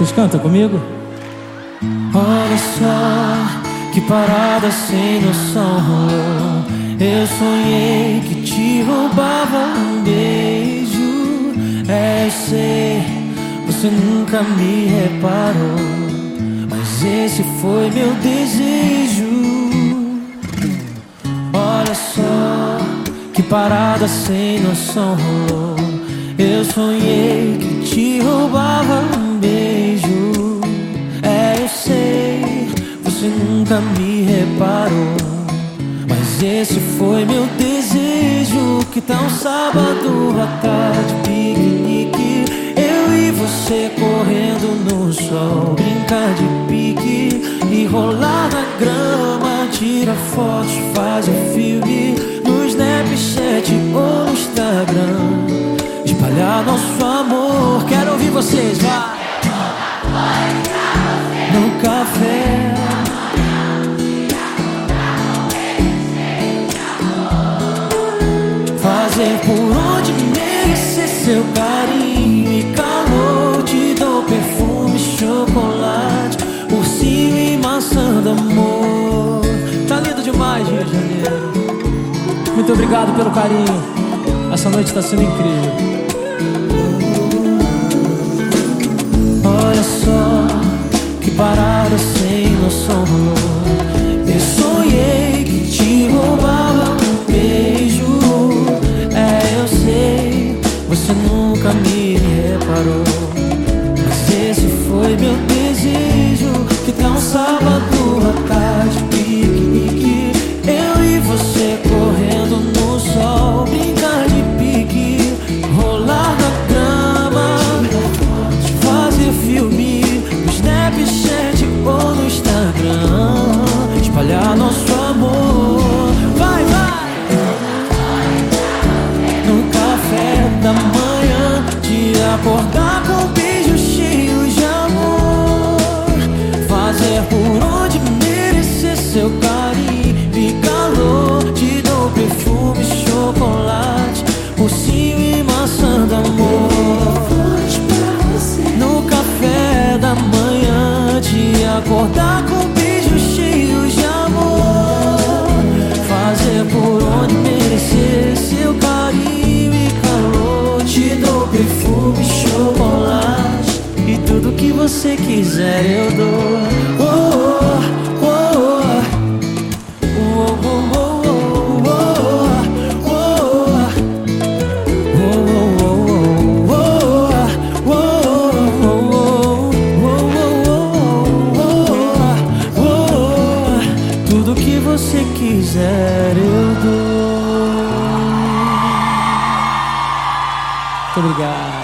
Vocês cantam comigo? Olha só que parada sem noção rolou. Eu sonhei que te roubava um beijo. É, eu sei, você nunca me reparou. Mas esse foi meu desejo. Olha só que parada sem noção rolou. Eu sonhei que te roubava um você nunca me reparou. Mas esse foi meu desejo. Que tal um sábado à tarde, piquenique? Eu e você correndo no sol, brincar de pique e rolar na grama, tirar fotos, fazer filme no Snapchat ou no Instagram. Espalhar nosso amor, quero ouvir vocês, vai! Fazer por onde merecer seu carinho e calor. Te dou perfume, chocolate, ursinho e maçã do amor. Tá lindo demais, Rio de Janeiro. Muito obrigado pelo carinho. Essa noite está sendo incrível. Nunca me você quiser eu dou. Oh, Tudo que você quiser eu dou. Muito obrigado.